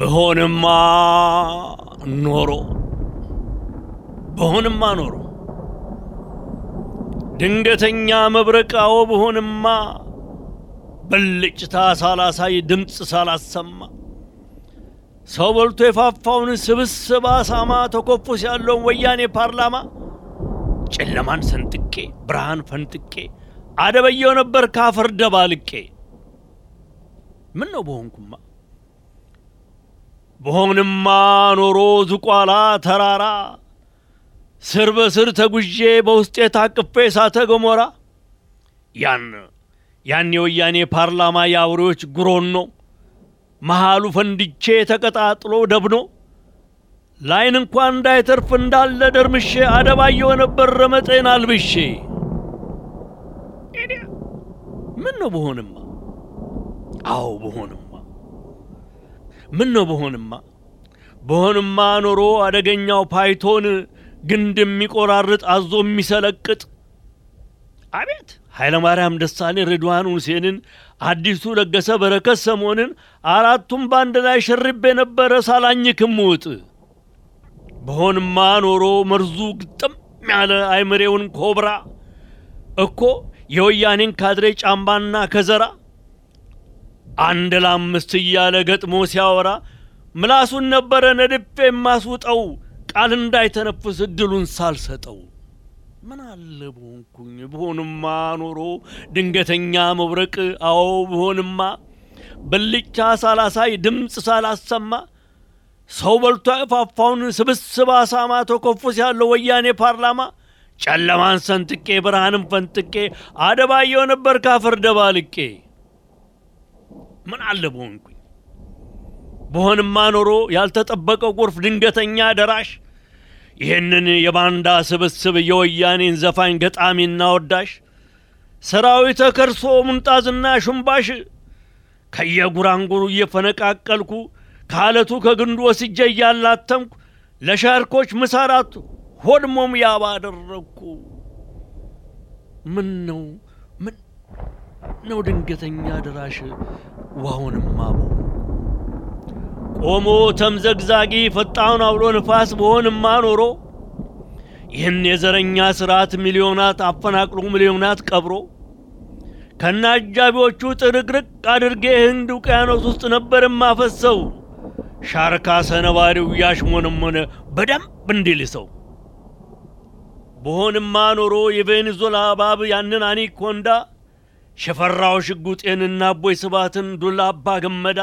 ብሆንማ ኖሮ ብሆንማ ኖሮ ድንገተኛ መብረቃዎ ብሆንማ ብልጭታ ሳላሳይ ድምፅ ሳላሰማ ሰው በልቶ የፋፋውን ስብስብ አሳማ ተኮፉስ ያለውን ወያኔ ፓርላማ ጨለማን ሰንጥቄ ብርሃን ፈንጥቄ አደበየው ነበር ካፈር ደባልቄ። ምን ነው በሆንኩማ በሆንማ ኖሮ ዝቋላ ተራራ። ስር በስር ተጉዤ በውስጤ ታቅፌ እሳተ ገሞራ። ያን ያን የወያኔ ፓርላማ የአውሬዎች ጉሮኖ። መሃሉ ፈንድቼ ተቀጣጥሎ ደብኖ። ላይን እንኳን እንዳይተርፍ እንዳለ ደርምሼ አደባየው ነበር ረመጤን አልብሼ። ምን ነው በሆንማ? አዎ በሆንማ ምን ነው በሆንማ በሆንማ ኖሮ አደገኛው ፓይቶን ግንድ የሚቆራርጥ አዞ የሚሰለቅጥ። አቤት! ኃይለማርያም ደሳሌ ሬድዋን ሁሴንን አዲሱ ለገሰ በረከት ሰሞንን አራቱም በአንድ ላይ ሸርቤ ነበረ ሳላኝክም ውጥ በሆንማ ኖሮ መርዙ ግጥም ያለ አይምሬውን ኮብራ። እኮ የወያኔን ካድሬ ጫምባና ከዘራ አንድ ለአምስት እያለ ገጥሞ ሲያወራ ምላሱን ነበረ ነድፌ የማስውጠው ቃል እንዳይተነፍስ እድሉን ሳልሰጠው። ምን አለ በሆንኩኝ? ብሆንማ ኖሮ ድንገተኛ መብረቅ አዎ ብሆንማ ብልጫ ሳላሳይ ድምፅ ሳላሰማ ሰው በልቶ ያፋፋውን ስብስብ አሳማ ተኮፉስ ያለው ወያኔ ፓርላማ ጨለማን ሰንጥቄ ብርሃንም ፈንጥቄ አደባየው ነበር ካፈር ደባልቄ ምን አለ በሆንኩኝ በሆንማ ኖሮ ያልተጠበቀው ጎርፍ ድንገተኛ ደራሽ ይህንን የባንዳ ስብስብ የወያኔን ዘፋኝ ገጣሚና ወዳሽ ሰራዊተ ከርሶ ሙንጣዝና ሹምባሽ ከየጉራንጉሩ እየፈነቃቀልኩ ከአለቱ ከግንዱ ወስጄ እያላተምኩ ለሻርኮች ምሳራት ሆድሞም ያባ አደረግኩ። ምን ነው ምን ነው ድንገተኛ ደራሽ ውሃውንማ በሆንኩ ቆሞ ተምዘግዛጊ ፈጣን አውሎ ንፋስ በሆንማ ኖሮ ይህን የዘረኛ ስርዓት ሚሊዮናት አፈናቅሎ ሚሊዮናት ቀብሮ ከነ አጃቢዎቹ ጥርቅርቅ አድርጌ ህንድ ውቅያኖስ ውስጥ ነበር የማፈሰው ሻርካ ሰነባሪው ያሽሞነሞነ በደንብ እንዲል ሰው። በሆንማ ኖሮ የቬኔዙላ እባብ ያንን አኒኮንዳ ሽፈራው ሽጉጤንና አቦይ ስባትን ዱላ አባ ገመዳ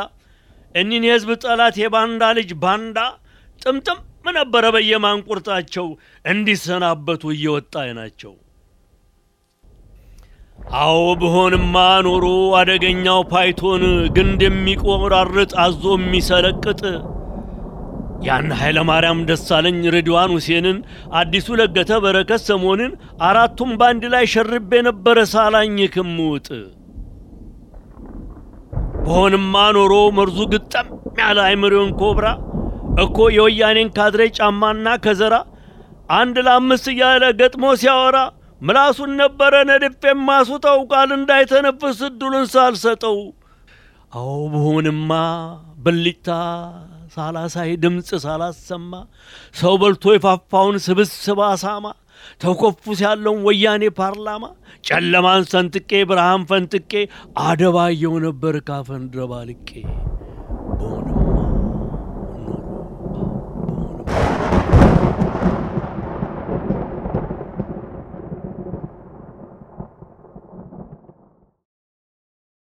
እኒን የህዝብ ጠላት የባንዳ ልጅ ባንዳ ጥምጥም ነበረ በየማንቁርጣቸው እንዲሰናበቱ እየወጣ ናቸው። አዎ ብሆንማ ኖሮ አደገኛው ፓይቶን ግንድ የሚቆራርጥ አዞ የሚሰለቅጥ ያን ኃይለ ማርያም ደሳለኝ ሬድዋን ሁሴንን አዲሱ ለገሰ በረከት ስሞንን አራቱም በአንድ ላይ ሸርቤ ነበረ ሳላኝክ ምውጥ ብሆንማ ኖሮ መርዙ ግጥም ያለ አይምሬውን ኮብራ እኮ የወያኔን ካድሬ ጫማና ከዘራ አንድ ለአምስት እያለ ገጥሞ ሲያወራ ምላሱን ነበረ ነድፍ የማስውጠው ቃል እንዳይተነፍስ እድሉን ሳልሰጠው። አዎ በሆንማ ብልጭታ ሳላሳይ ድምፅ ሳላሰማ ሰው በልቶ የፋፋውን ስብስብ አሳማ ተኮፉስ ያለውን ወያኔ ፓርላማ ጨለማን ሰንጥቄ ብርሃን ፈንጥቄ አደባየው ነበር ካፈን